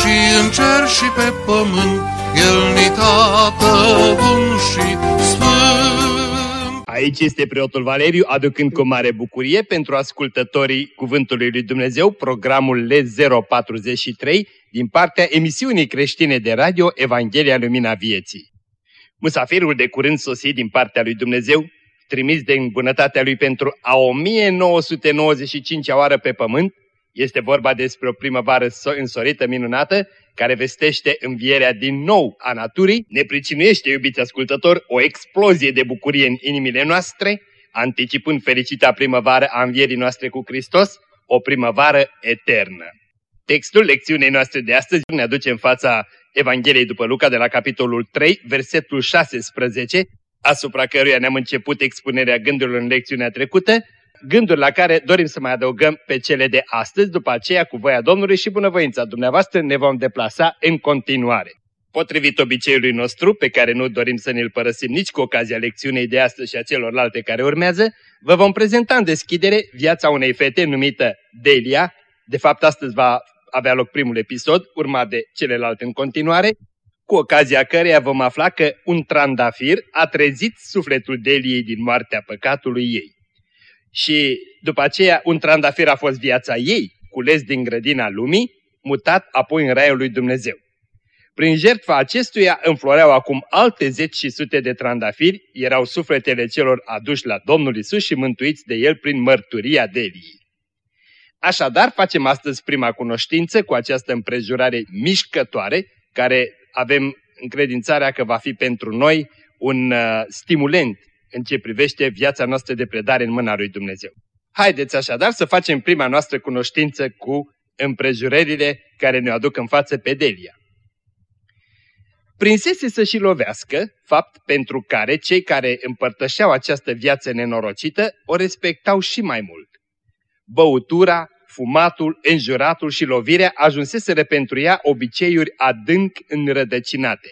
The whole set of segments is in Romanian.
și în cer și pe pământ, El ni tată bun și sfânt. Aici este preotul Valeriu, aducând cu mare bucurie pentru ascultătorii Cuvântului Lui Dumnezeu programul L043 din partea emisiunii creștine de radio Evanghelia Lumina Vieții. Musafirul de curând sosit din partea lui Dumnezeu, trimis de îmbunătatea lui pentru a 1995-a oară pe pământ, este vorba despre o primăvară însorită minunată, care vestește învierea din nou a naturii, ne pricinuiește, iubiți ascultători, o explozie de bucurie în inimile noastre, anticipând fericita primăvară a învierii noastre cu Hristos, o primăvară eternă. Textul lecțiunii noastre de astăzi ne aduce în fața Evangheliei după Luca de la capitolul 3, versetul 16, asupra căruia ne-am început expunerea gândurilor în lecțiunea trecută, gânduri la care dorim să mai adăugăm pe cele de astăzi, după aceea cu voia Domnului și bunăvoința dumneavoastră ne vom deplasa în continuare. Potrivit obiceiului nostru, pe care nu dorim să ne-l părăsim nici cu ocazia lecțiunii de astăzi și a celorlalte care urmează, vă vom prezenta în deschidere viața unei fete numită Delia. De fapt, astăzi va avea loc primul episod, urmat de celelalte în continuare, cu ocazia căreia vom afla că un trandafir a trezit sufletul Deliei din moartea păcatului ei. Și după aceea un trandafir a fost viața ei, cules din grădina lumii, mutat apoi în raiul lui Dumnezeu. Prin jertfa acestuia înfloreau acum alte zeci și sute de trandafiri, erau sufletele celor aduși la Domnul Isus și mântuiți de El prin mărturia Deliei. Așadar, facem astăzi prima cunoștință cu această împrejurare mișcătoare, care avem încredințarea că va fi pentru noi un uh, stimulent în ce privește viața noastră de predare în mâna lui Dumnezeu. Haideți așadar să facem prima noastră cunoștință cu împrejurările care ne aduc în față pe Delia. Prinsese să și lovească, fapt pentru care cei care împărtășeau această viață nenorocită o respectau și mai mult. Băutura, fumatul, înjuratul și lovirea ajunseseră pentru ea obiceiuri adânc înrădăcinate.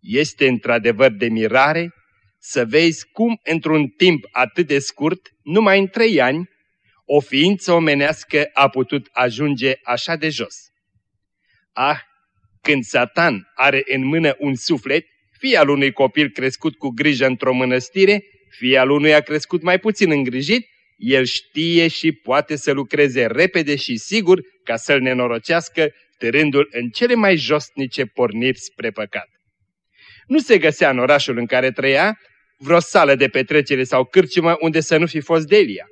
Este într-adevăr de mirare să vezi cum într-un timp atât de scurt, numai în trei ani, o ființă omenească a putut ajunge așa de jos. Ah, când Satan are în mână un suflet, fie al unui copil crescut cu grijă într-o mănăstire, fie al unui a crescut mai puțin îngrijit, el știe și poate să lucreze repede și sigur ca să-l nenorocească, târându-l în cele mai josnice porniri spre păcat. Nu se găsea în orașul în care trăia vreo sală de petrecere sau cârciumă unde să nu fi fost Delia.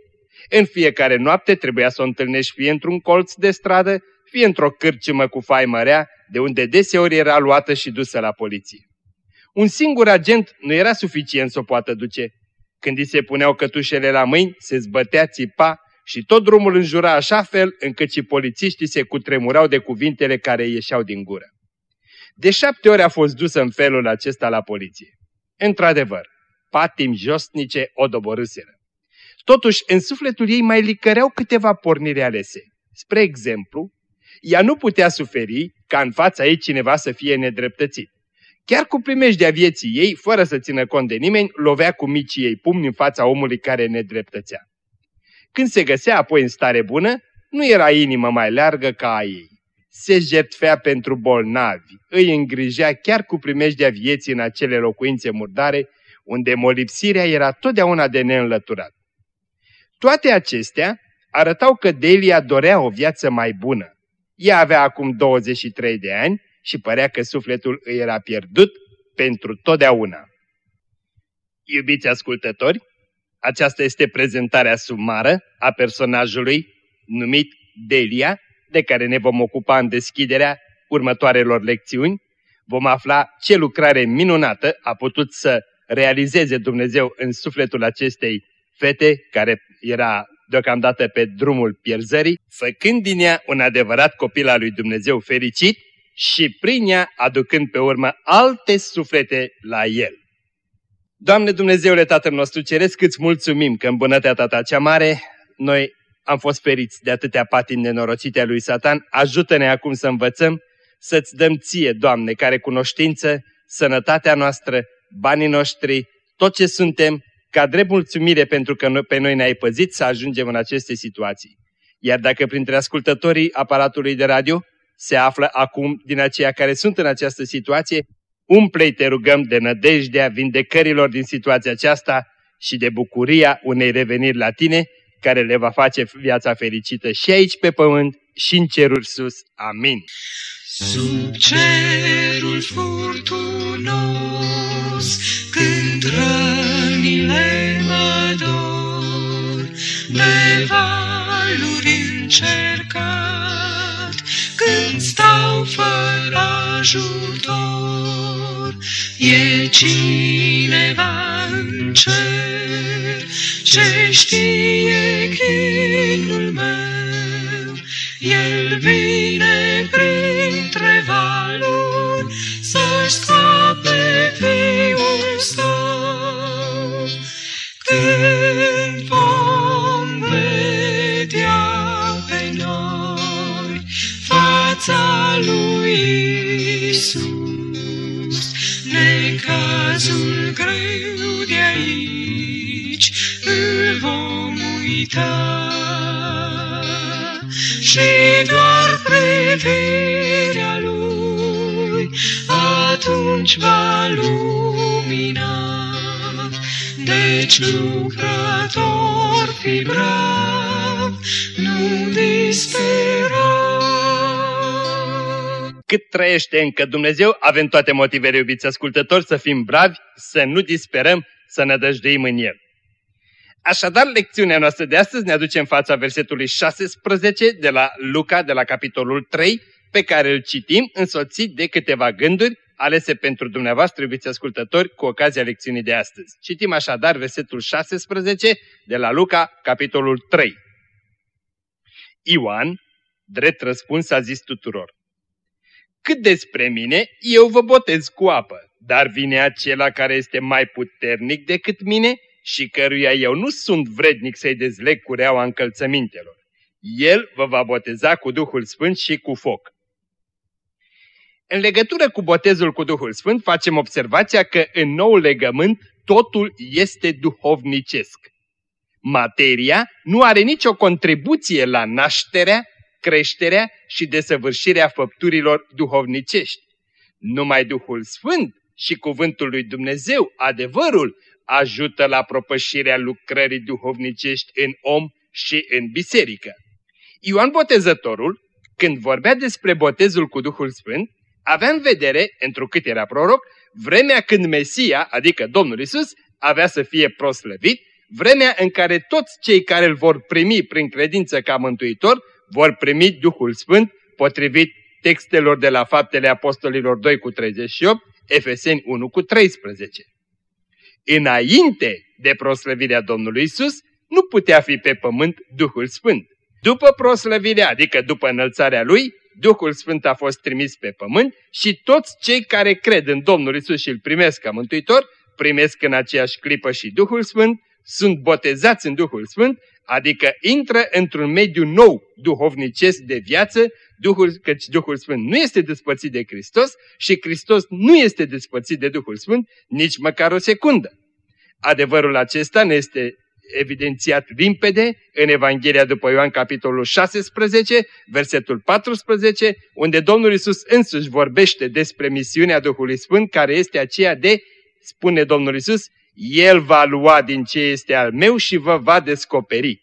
În fiecare noapte trebuia să o întâlnești fie într-un colț de stradă, fie într-o cârciumă cu faimă rea, de unde deseori era luată și dusă la poliție. Un singur agent nu era suficient să o poată duce. Când îi se puneau cătușele la mâini, se zbătea, țipa și tot drumul înjura așa fel încât și polițiștii se cutremurau de cuvintele care ieșeau din gură. De șapte ori a fost dusă în felul acesta la poliție. Într-adevăr, patim josnice o doborâseră. Totuși, în sufletul ei mai licăreau câteva porniri alese. Spre exemplu, ea nu putea suferi ca în fața ei cineva să fie nedreptățit. Chiar cu primejdea vieții ei, fără să țină cont de nimeni, lovea cu micii ei pumni în fața omului care nedreptățea. Când se găsea apoi în stare bună, nu era inimă mai largă ca a ei. Se jertfea pentru bolnavi, îi îngrijea chiar cu primejdea vieții în acele locuințe murdare, unde molipsirea era totdeauna de neînlăturat. Toate acestea arătau că Delia dorea o viață mai bună. Ea avea acum 23 de ani și părea că sufletul îi era pierdut pentru totdeauna. Iubiți ascultători, aceasta este prezentarea sumară a personajului numit Delia, de care ne vom ocupa în deschiderea următoarelor lecțiuni. Vom afla ce lucrare minunată a putut să realizeze Dumnezeu în sufletul acestei fete, care era deocamdată pe drumul pierzării, făcând din ea un adevărat copil al lui Dumnezeu fericit și prin ea aducând pe urmă alte suflete la El. Doamne Dumnezeule Tatăl nostru Ceresc, îți mulțumim că în bunătatea Ta cea mare noi am fost feriți de atâtea patini nenorocite a lui Satan. Ajută-ne acum să învățăm, să-ți dăm ție, Doamne, care cunoștință, sănătatea noastră, banii noștri, tot ce suntem, ca drept mulțumire pentru că pe noi ne-ai păzit să ajungem în aceste situații. Iar dacă printre ascultătorii aparatului de radio se află acum din aceia care sunt în această situație, umple te rugăm de nădejdea vindecărilor din situația aceasta și de bucuria unei reveniri la tine, care le va face viața fericită și aici pe pământ și în ceruri sus. Amin. Sub cerul furtunos, când rănile mă dor, de valuri încercat, când stau fără ajutor, e cineva în cer, ce știe chinul meu, el vine printre valuri să-și scape Deci lucrător fi brav, nu dispera. Cât trăiește încă Dumnezeu, avem toate motivele, iubiți ascultători, să fim bravi, să nu disperăm, să ne dăjduim în El. Așadar, lecțiunea noastră de astăzi ne aduce în fața versetului 16 de la Luca, de la capitolul 3, pe care îl citim însoțit de câteva gânduri alese pentru dumneavoastră, iubiți ascultători, cu ocazia lecțiunii de astăzi. Citim așadar versetul 16 de la Luca, capitolul 3. Ioan, drept răspuns, a zis tuturor. Cât despre mine, eu vă botez cu apă, dar vine acela care este mai puternic decât mine și căruia eu nu sunt vrednic să-i dezleg cureaua încălțămintelor. El vă va boteza cu Duhul Sfânt și cu foc. În legătură cu botezul cu Duhul Sfânt facem observația că în nou legământ totul este duhovnicesc. Materia nu are nicio contribuție la nașterea, creșterea și desăvârșirea făpturilor duhovnicești. Numai Duhul Sfânt și Cuvântul lui Dumnezeu, adevărul, ajută la propășirea lucrării duhovnicești în om și în biserică. Ioan Botezătorul, când vorbea despre botezul cu Duhul Sfânt, avea în vedere, întrucât era proroc, vremea când Mesia, adică Domnul Isus, avea să fie proslăvit, vremea în care toți cei care îl vor primi prin credință ca mântuitor, vor primi Duhul Sfânt, potrivit textelor de la Faptele Apostolilor 2 cu 38, Efeseni 1 cu 13. Înainte de proslăvirea Domnului Isus, nu putea fi pe pământ Duhul Sfânt. După proslăvirea, adică după înălțarea Lui, Duhul Sfânt a fost trimis pe pământ și toți cei care cred în Domnul Isus și îl primesc ca Mântuitor, primesc în aceeași clipă și Duhul Sfânt, sunt botezați în Duhul Sfânt, adică intră într-un mediu nou duhovnicesc de viață, Duhul, căci Duhul Sfânt nu este despărțit de Hristos și Hristos nu este despărțit de Duhul Sfânt nici măcar o secundă. Adevărul acesta ne este evidențiat limpede în Evanghelia după Ioan, capitolul 16, versetul 14, unde Domnul Isus însuși vorbește despre misiunea Duhului Sfânt, care este aceea de, spune Domnul Isus, El va lua din ce este al meu și vă va descoperi.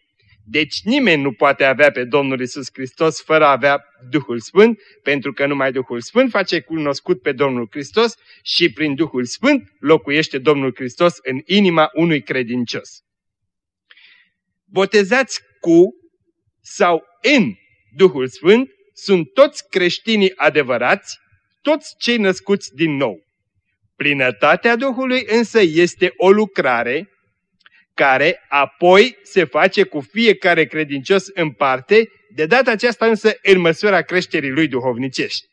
Deci nimeni nu poate avea pe Domnul Isus Hristos fără a avea Duhul Sfânt, pentru că numai Duhul Sfânt face cunoscut pe Domnul Hristos și prin Duhul Sfânt locuiește Domnul Hristos în inima unui credincios botezați cu sau în Duhul Sfânt sunt toți creștinii adevărați, toți cei născuți din nou. Plinătatea Duhului însă este o lucrare care apoi se face cu fiecare credincios în parte, de data aceasta însă în măsura creșterii lui duhovnicești.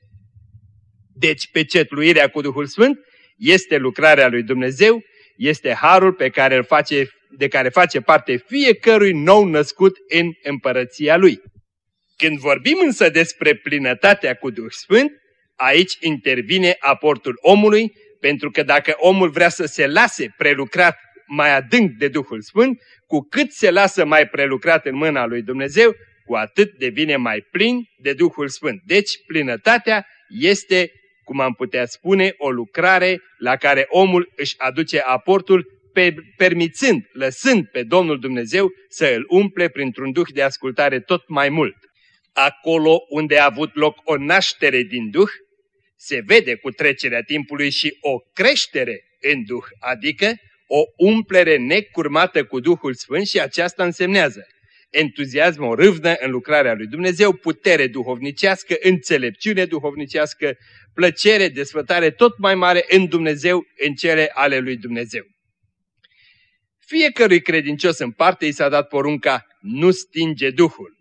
Deci pecetluirea cu Duhul Sfânt este lucrarea lui Dumnezeu, este harul pe care îl face, de care face parte fiecărui nou născut în împărăția lui. Când vorbim însă despre plinătatea cu Duh Sfânt, aici intervine aportul omului, pentru că dacă omul vrea să se lase prelucrat mai adânc de Duhul Sfânt, cu cât se lasă mai prelucrat în mâna lui Dumnezeu, cu atât devine mai plin de Duhul Sfânt. Deci, plinătatea este, cum am putea spune, o lucrare la care omul își aduce aportul, pe, permițând, lăsând pe Domnul Dumnezeu să îl umple printr-un duh de ascultare tot mai mult. Acolo unde a avut loc o naștere din duh, se vede cu trecerea timpului și o creștere în duh, adică o umplere necurmată cu Duhul Sfânt și aceasta însemnează entuziasm, o râvnă în lucrarea lui Dumnezeu, putere duhovnicească, înțelepciune duhovnicească, plăcere, desfătare tot mai mare în Dumnezeu, în cele ale lui Dumnezeu. Fiecărui credincios în parte i s-a dat porunca, nu stinge Duhul.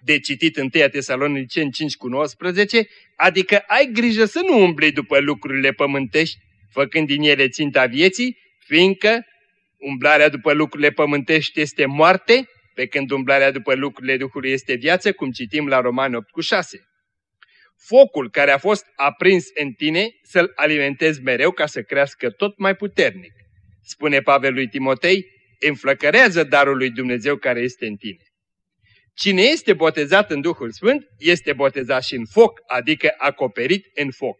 De citit în 1 Tesalonicen 5 cu 19, adică ai grijă să nu umbli după lucrurile pământești, făcând din ele ținta vieții, fiindcă umblarea după lucrurile pământești este moarte, pe când umblarea după lucrurile Duhului este viață, cum citim la Romani 8 cu 6. Focul care a fost aprins în tine să-l alimentezi mereu ca să crească tot mai puternic. Spune Pavel lui Timotei, înflăcărează darul lui Dumnezeu care este în tine. Cine este botezat în Duhul Sfânt, este botezat și în foc, adică acoperit în foc.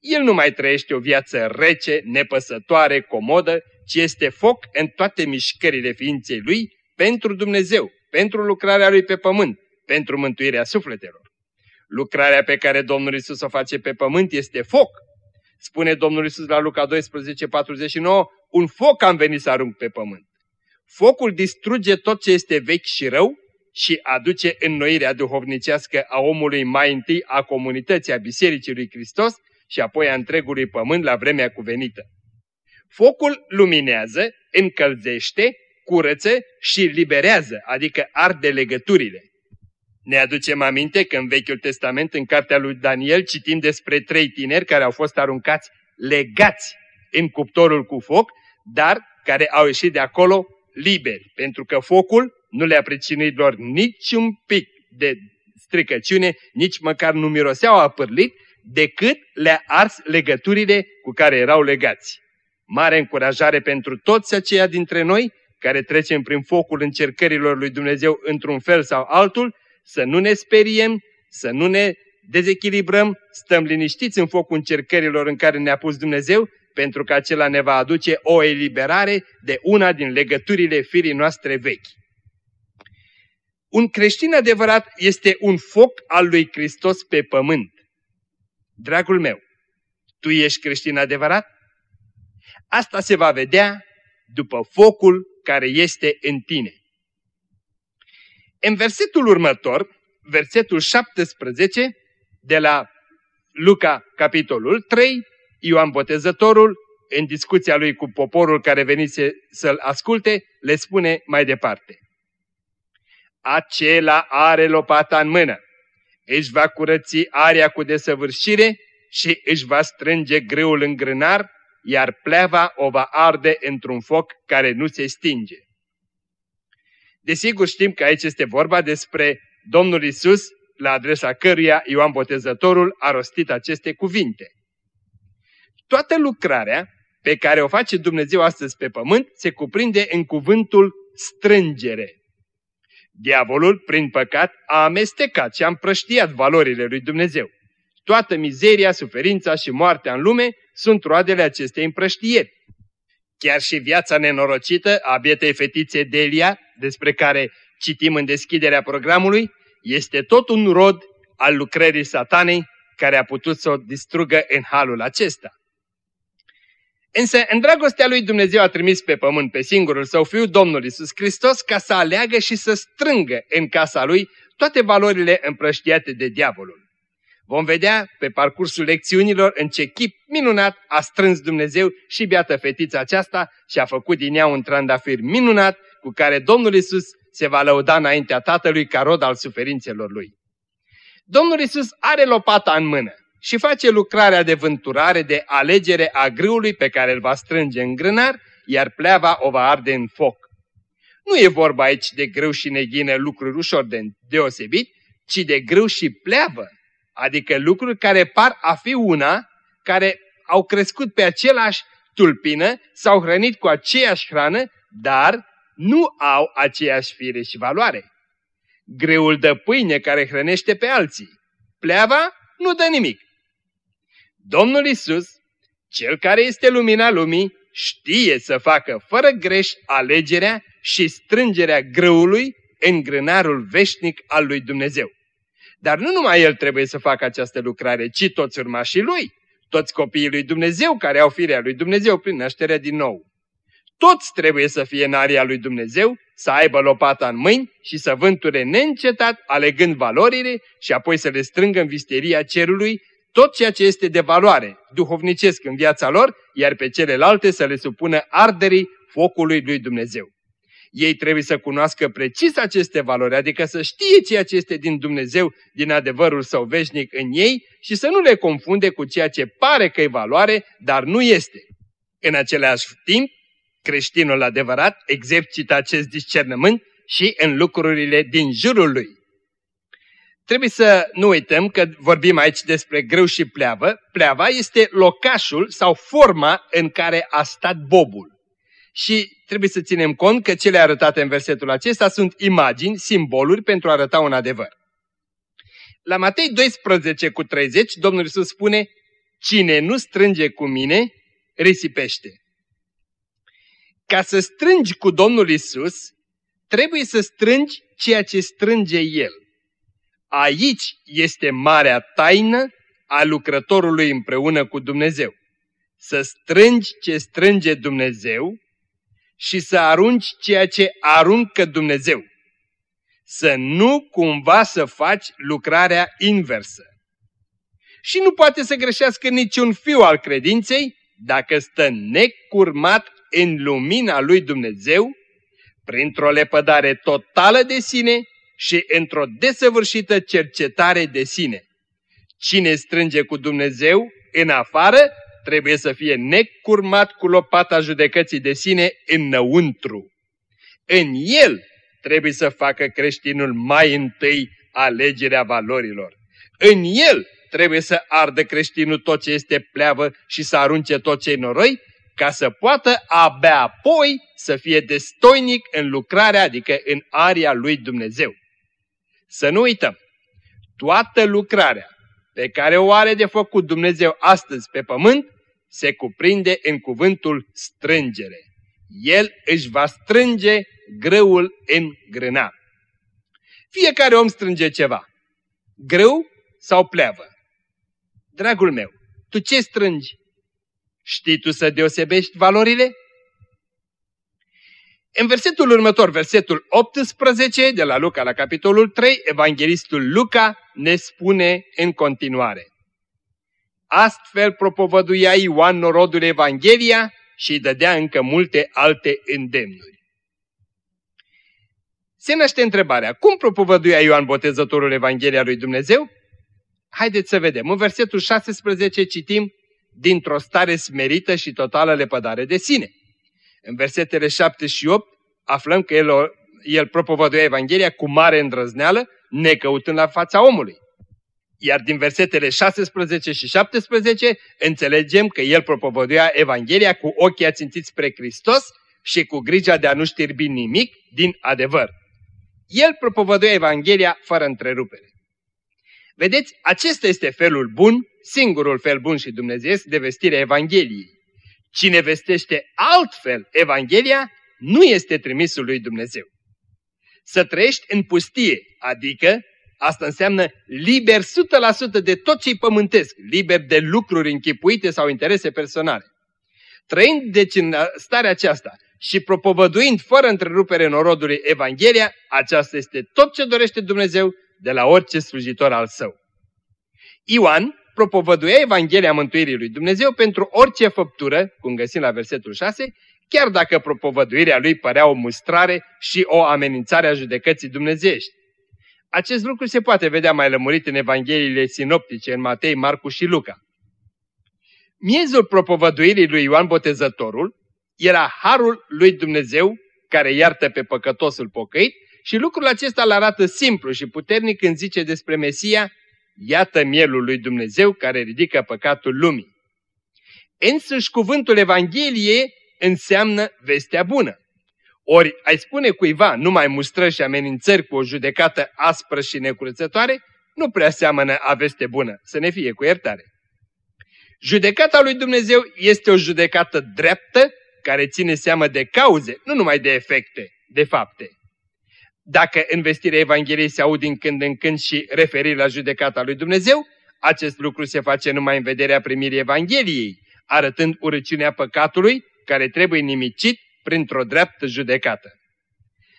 El nu mai trăiește o viață rece, nepăsătoare, comodă, ci este foc în toate mișcările ființei lui pentru Dumnezeu, pentru lucrarea lui pe pământ, pentru mântuirea sufletelor. Lucrarea pe care Domnul Isus o face pe pământ este foc. Spune Domnul Isus la Luca 12, 49, un foc am venit să arunc pe pământ. Focul distruge tot ce este vechi și rău și aduce înnoirea duhovnicească a omului mai întâi a comunității, a Bisericii lui Hristos și apoi a întregului pământ la vremea cuvenită. Focul luminează, încălzește, curăță și liberează, adică arde legăturile. Ne aducem aminte că în Vechiul Testament, în cartea lui Daniel, citim despre trei tineri care au fost aruncați legați în cuptorul cu foc, dar care au ieșit de acolo liberi, pentru că focul nu le-a pricinuit lor niciun pic de stricăciune, nici măcar nu miroseau apârlit, decât le-a ars legăturile cu care erau legați. Mare încurajare pentru toți aceia dintre noi care trecem prin focul încercărilor lui Dumnezeu într-un fel sau altul, să nu ne speriem, să nu ne dezechilibrăm, stăm liniștiți în focul încercărilor în care ne-a pus Dumnezeu, pentru că acela ne va aduce o eliberare de una din legăturile firii noastre vechi. Un creștin adevărat este un foc al lui Hristos pe pământ. Dragul meu, tu ești creștin adevărat? Asta se va vedea după focul care este în tine. În versetul următor, versetul 17, de la Luca, capitolul 3, Ioan Botezătorul, în discuția lui cu poporul care venise să-l asculte, le spune mai departe. Acela are lopata în mână, își va curăți area cu desăvârșire și își va strânge greul în grânar iar pleava o va arde într-un foc care nu se stinge. Desigur știm că aici este vorba despre Domnul Isus, la adresa căruia Ioan Botezătorul a rostit aceste cuvinte. Toată lucrarea pe care o face Dumnezeu astăzi pe pământ se cuprinde în cuvântul strângere. Diavolul, prin păcat, a amestecat și a împrăștiat valorile lui Dumnezeu. Toată mizeria, suferința și moartea în lume sunt roadele acestei împrăștieri. Chiar și viața nenorocită a bietei fetițe Delia, despre care citim în deschiderea programului, este tot un rod al lucrării satanei care a putut să o distrugă în halul acesta. Însă, în dragostea lui Dumnezeu a trimis pe pământ pe singurul său fiu, Domnul Isus Hristos, ca să aleagă și să strângă în casa lui toate valorile împrăștiate de diavolul. Vom vedea pe parcursul lecțiunilor în ce chip minunat a strâns Dumnezeu și beată fetița aceasta și a făcut din ea un trandafir minunat cu care Domnul Isus se va lăuda înaintea Tatălui ca rod al suferințelor Lui. Domnul Isus are lopata în mână și face lucrarea de vânturare de alegere a grâului pe care îl va strânge în grânar, iar pleava o va arde în foc. Nu e vorba aici de grâu și neghină lucruri ușor de deosebit, ci de grâu și pleavă, adică lucruri care par a fi una, care au crescut pe același tulpină, s-au hrănit cu aceeași hrană, dar nu au aceeași fire și valoare. Greul dă pâine care hrănește pe alții. Pleava nu dă nimic. Domnul Isus, cel care este lumina lumii, știe să facă fără greș alegerea și strângerea grâului în grânarul veșnic al lui Dumnezeu. Dar nu numai el trebuie să facă această lucrare, ci toți urmașii lui, toți copiii lui Dumnezeu care au firea lui Dumnezeu prin nașterea din nou. Toți trebuie să fie în aria lui Dumnezeu, să aibă lopata în mâini și să vânture neîncetat, alegând valorile și apoi să le strângă în visteria cerului tot ceea ce este de valoare, duhovnicesc în viața lor, iar pe celelalte să le supună arderii focului lui Dumnezeu. Ei trebuie să cunoască precis aceste valori, adică să știe ceea ce este din Dumnezeu, din adevărul său veșnic în ei și să nu le confunde cu ceea ce pare că e valoare, dar nu este. În același timp, creștinul adevărat exercită acest discernământ și în lucrurile din jurul lui. Trebuie să nu uităm că vorbim aici despre grâu și pleavă. Pleava este locașul sau forma în care a stat bobul. Și trebuie să ținem cont că cele arătate în versetul acesta sunt imagini, simboluri pentru a arăta un adevăr. La Matei 12 cu 30, Domnul Iisus spune, Cine nu strânge cu mine, risipește. Ca să strângi cu Domnul Isus, trebuie să strângi ceea ce strânge El. Aici este marea taină a lucrătorului împreună cu Dumnezeu. Să strângi ce strânge Dumnezeu și să arunci ceea ce aruncă Dumnezeu. Să nu cumva să faci lucrarea inversă. Și nu poate să greșească niciun fiu al credinței dacă stă necurmat în lumina lui Dumnezeu, printr-o lepădare totală de sine și într-o desăvârșită cercetare de sine. Cine strânge cu Dumnezeu în afară, trebuie să fie necurmat cu lopata judecății de sine înăuntru. În el trebuie să facă creștinul mai întâi alegerea valorilor. În el trebuie să ardă creștinul tot ce este pleavă și să arunce tot ce e noroi, ca să poată abia apoi să fie destoinic în lucrarea, adică în aria lui Dumnezeu. Să nu uităm, toată lucrarea pe care o are de făcut Dumnezeu astăzi pe pământ se cuprinde în cuvântul strângere. El își va strânge grâul în grânar. Fiecare om strânge ceva. Grâu sau pleavă. Dragul meu, tu ce strângi? Știi tu să deosebești valorile? În versetul următor, versetul 18 de la Luca la capitolul 3, evanghelistul Luca ne spune în continuare. Astfel propovăduia Ioan norodul Evanghelia și îi dădea încă multe alte îndemnuri. Se naște întrebarea, cum propovăduia Ioan Botezătorul Evanghelia lui Dumnezeu? Haideți să vedem. În versetul 16 citim dintr-o stare smerită și totală lepădare de sine. În versetele 7 și 8 aflăm că el, el propovăduia Evanghelia cu mare îndrăzneală, necăutând la fața omului. Iar din versetele 16 și 17 înțelegem că el propovăduia Evanghelia cu ochii ațintiți spre Hristos și cu grija de a nu știrbi nimic din adevăr. El propovăduia Evanghelia fără întrerupere. Vedeți, acesta este felul bun, singurul fel bun și dumnezeiesc de vestire Evangheliei. Cine vestește altfel Evanghelia, nu este trimisul lui Dumnezeu. Să trăiești în pustie, adică Asta înseamnă liber 100% de tot ce-i pământesc, liber de lucruri închipuite sau interese personale. Trăind deci în starea aceasta și propovăduind fără întrerupere norodului Evanghelia, aceasta este tot ce dorește Dumnezeu de la orice slujitor al său. Ioan propovăduia Evanghelia mântuirii lui Dumnezeu pentru orice făptură, cum găsim la versetul 6, chiar dacă propovăduirea lui părea o mustrare și o amenințare a judecății dumnezeiești. Acest lucru se poate vedea mai lămurit în Evangheliile sinoptice, în Matei, Marcu și Luca. Miezul propovăduirii lui Ioan Botezătorul era harul lui Dumnezeu care iartă pe păcătosul pocăit și lucrul acesta îl arată simplu și puternic când zice despre Mesia, iată mielul lui Dumnezeu care ridică păcatul lumii. Însuși cuvântul Evangheliei înseamnă vestea bună. Ori ai spune cuiva numai mustrări și amenințări cu o judecată aspră și necurățătoare, nu prea seamănă a veste bună, să ne fie cu iertare. Judecata lui Dumnezeu este o judecată dreaptă care ține seamă de cauze, nu numai de efecte, de fapte. Dacă în vestirea Evangheliei se aud din când în când și referi la judecata lui Dumnezeu, acest lucru se face numai în vederea primirii Evangheliei, arătând urăciunea păcatului care trebuie nimicit printr-o dreaptă judecată.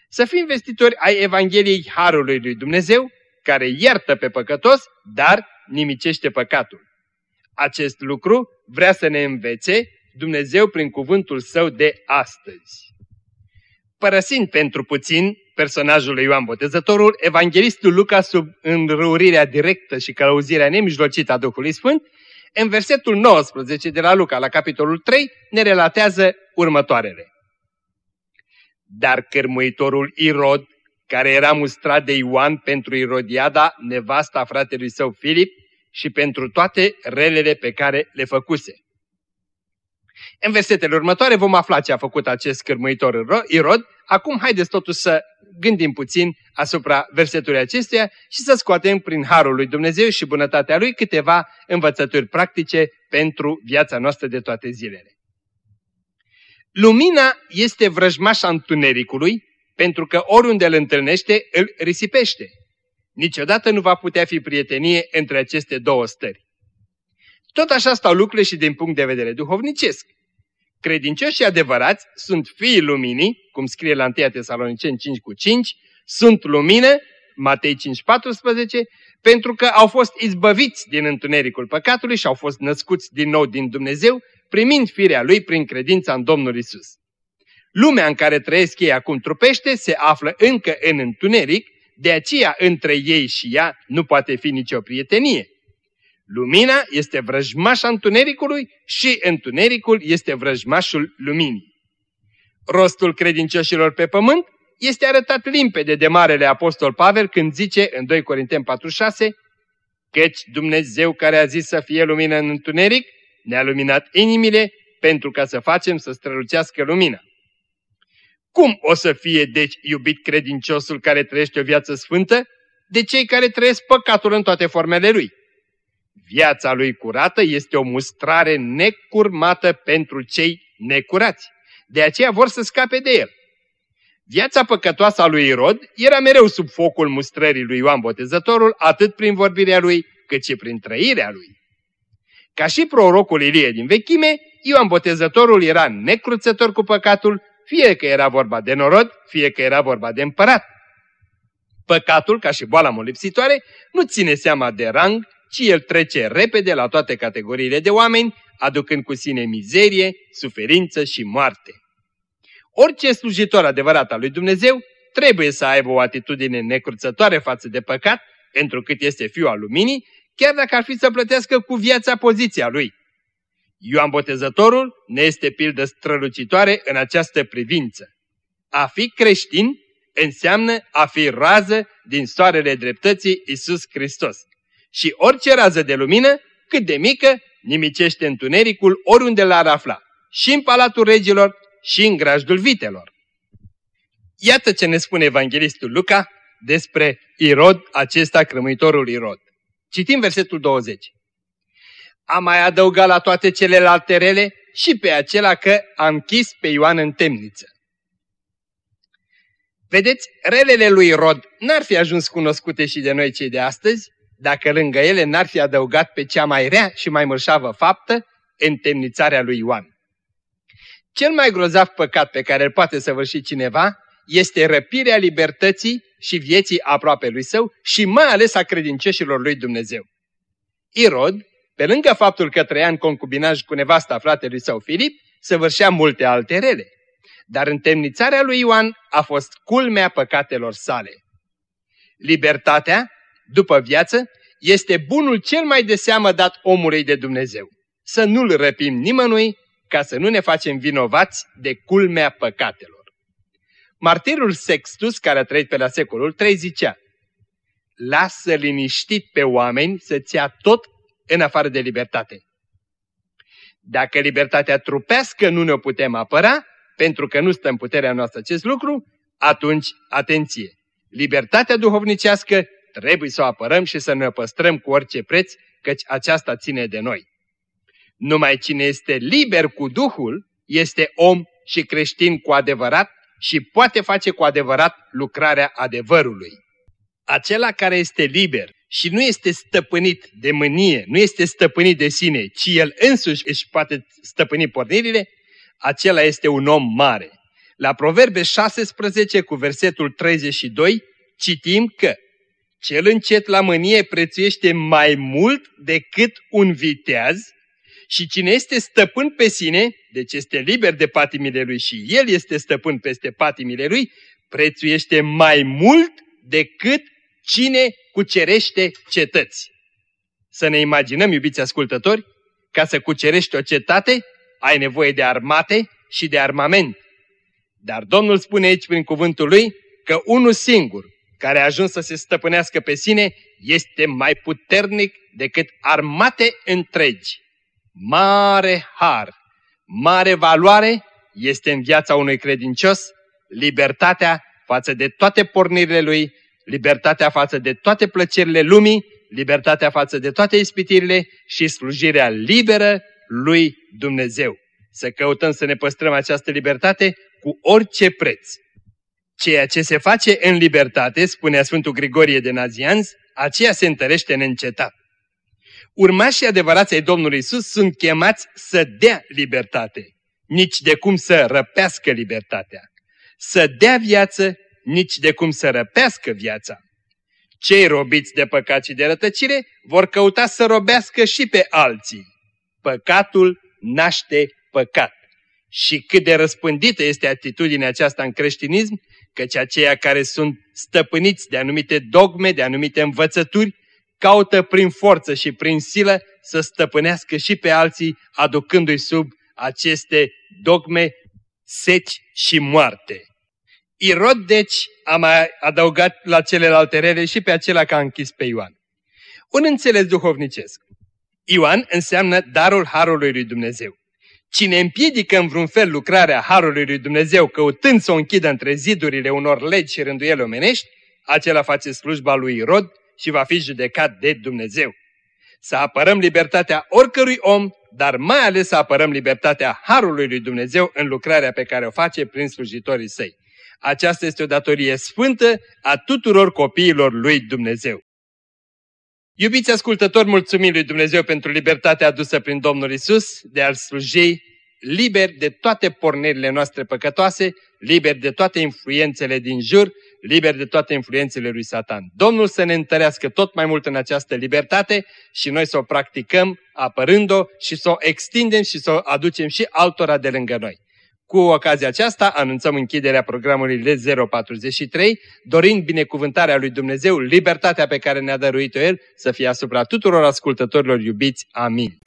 Să fim vestitori ai Evangheliei Harului lui Dumnezeu, care iartă pe păcătos, dar nimicește păcatul. Acest lucru vrea să ne învețe Dumnezeu prin cuvântul său de astăzi. Părăsind pentru puțin personajul lui Ioan Botezătorul, evanghelistul Luca, sub înrăurirea directă și călăuzirea nemijlocită a Duhului Sfânt, în versetul 19 de la Luca, la capitolul 3, ne relatează următoarele. Dar cărmuitorul Irod, care era mustrat de Ioan pentru Irodiada, nevasta fratelui său Filip, și pentru toate relele pe care le făcuse. În versetele următoare vom afla ce a făcut acest cârmuitor Irod. Acum haideți totuși să gândim puțin asupra versetului acestuia și să scoatem prin Harul lui Dumnezeu și bunătatea Lui câteva învățături practice pentru viața noastră de toate zilele. Lumina este vrăjmașa întunericului pentru că oriunde îl întâlnește, îl risipește. Niciodată nu va putea fi prietenie între aceste două stări. Tot așa stau lucrurile și din punct de vedere duhovnicesc. Credincioșii adevărați sunt fiii luminii, cum scrie la 1 Tesaloniceni 5 cu 5, sunt lumină, Matei 5, 14, pentru că au fost izbăviți din întunericul păcatului și au fost născuți din nou din Dumnezeu, primind firea Lui prin credința în Domnul Isus. Lumea în care trăiesc ei acum trupește se află încă în întuneric, de aceea între ei și ea nu poate fi nicio prietenie. Lumina este vrăjmașa întunericului și întunericul este vrăjmașul luminii. Rostul credincioșilor pe pământ este arătat limpede de Marele Apostol Pavel când zice în 2 Corinteni 4,6 Căci Dumnezeu care a zis să fie lumină în întuneric, ne-a luminat inimile pentru ca să facem să strălucească lumina. Cum o să fie, deci, iubit credinciosul care trăiește o viață sfântă, de cei care trăiesc păcatul în toate formele lui? Viața lui curată este o mustrare necurmată pentru cei necurați. De aceea vor să scape de el. Viața păcătoasă a lui Irod era mereu sub focul mustrării lui Ioan Botezătorul, atât prin vorbirea lui, cât și prin trăirea lui. Ca și prorocul Ilie din vechime, Ioan Botezătorul era necruțător cu păcatul, fie că era vorba de norod, fie că era vorba de împărat. Păcatul, ca și boala molipsitoare, nu ține seama de rang, ci el trece repede la toate categoriile de oameni, aducând cu sine mizerie, suferință și moarte. Orice slujitor adevărat al lui Dumnezeu trebuie să aibă o atitudine necruțătoare față de păcat, întrucât este fiul al luminii, chiar dacă ar fi să plătească cu viața poziția lui. Ioan Botezătorul ne este pildă strălucitoare în această privință. A fi creștin înseamnă a fi rază din soarele dreptății Isus Hristos. Și orice rază de lumină, cât de mică, nimicește întunericul oriunde l-ar afla, și în palatul regilor, și în grajdul vitelor. Iată ce ne spune evanghelistul Luca despre Irod, acesta crămuitorul Irod. Citim versetul 20. A mai adăugat la toate celelalte rele și pe acela că a închis pe Ioan în temniță. Vedeți, relele lui Rod n-ar fi ajuns cunoscute și de noi cei de astăzi, dacă lângă ele n-ar fi adăugat pe cea mai rea și mai mărșavă faptă, întemnițarea lui Ioan. Cel mai grozav păcat pe care îl poate săvârși cineva este răpirea libertății și vieții aproape lui său și mai ales a credincioșilor lui Dumnezeu. Irod, pe lângă faptul că trăia în concubinaj cu nevasta fratelui său Filip, săvârșea multe alte rele. Dar întemnițarea lui Ioan a fost culmea păcatelor sale. Libertatea, după viață, este bunul cel mai de seamă dat omului de Dumnezeu. Să nu-l răpim nimănui, ca să nu ne facem vinovați de culmea păcatelor. Martirul Sextus, care a trăit pe la secolul 3, zicea Lasă liniștit pe oameni să-ți ia tot în afară de libertate. Dacă libertatea trupească nu ne-o putem apăra, pentru că nu stă în puterea noastră acest lucru, atunci, atenție! Libertatea duhovnicească trebuie să o apărăm și să ne o păstrăm cu orice preț, căci aceasta ține de noi. Numai cine este liber cu Duhul este om și creștin cu adevărat și poate face cu adevărat lucrarea adevărului. Acela care este liber și nu este stăpânit de mânie, nu este stăpânit de sine, ci el însuși își poate stăpâni pornirile, acela este un om mare. La Proverbe 16 cu versetul 32 citim că cel încet la mânie prețuiește mai mult decât un viteaz și cine este stăpân pe sine, deci este liber de patimile lui și el este stăpân peste patimile lui, prețuiește mai mult decât cine cucerește cetăți. Să ne imaginăm, iubiți ascultători, ca să cucerești o cetate, ai nevoie de armate și de armament. Dar Domnul spune aici prin cuvântul lui că unul singur, care a ajuns să se stăpânească pe sine, este mai puternic decât armate întregi. Mare har, mare valoare este în viața unui credincios libertatea față de toate pornirile lui, libertatea față de toate plăcerile lumii, libertatea față de toate ispitirile și slujirea liberă lui Dumnezeu. Să căutăm să ne păstrăm această libertate cu orice preț. Ceea ce se face în libertate, spunea Sfântul Grigorie de Nazianz, aceea se întărește neîncetat. Urmașii adevărați ai Domnului Isus sunt chemați să dea libertate, nici de cum să răpească libertatea. Să dea viață, nici de cum să răpească viața. Cei robiți de păcat și de rătăcire vor căuta să robească și pe alții. Păcatul naște păcat. Și cât de răspândită este atitudinea aceasta în creștinism, căci aceia care sunt stăpâniți de anumite dogme, de anumite învățături, caută prin forță și prin silă să stăpânească și pe alții, aducându-i sub aceste dogme seci și moarte. Irod, deci, a mai adăugat la celelalte rele și pe acela că a închis pe Ioan. Un înțeles duhovnicesc. Ioan înseamnă darul Harului lui Dumnezeu. Cine împiedică în vreun fel lucrarea Harului lui Dumnezeu căutând să o închidă între zidurile unor legi și rânduieli omenești, acela face slujba lui Irod și va fi judecat de Dumnezeu. Să apărăm libertatea oricărui om, dar mai ales să apărăm libertatea Harului lui Dumnezeu în lucrarea pe care o face prin slujitorii săi. Aceasta este o datorie sfântă a tuturor copiilor lui Dumnezeu. Iubiți ascultători, mulțumim lui Dumnezeu pentru libertatea adusă prin Domnul Isus de a-L sluji liber de toate pornerile noastre păcătoase, liber de toate influențele din jur, liber de toate influențele lui Satan. Domnul să ne întărească tot mai mult în această libertate și noi să o practicăm apărând-o și să o extindem și să o aducem și altora de lângă noi. Cu ocazia aceasta anunțăm închiderea programului L043, dorind binecuvântarea lui Dumnezeu, libertatea pe care ne-a dăruit-o El, să fie asupra tuturor ascultătorilor iubiți. Amin.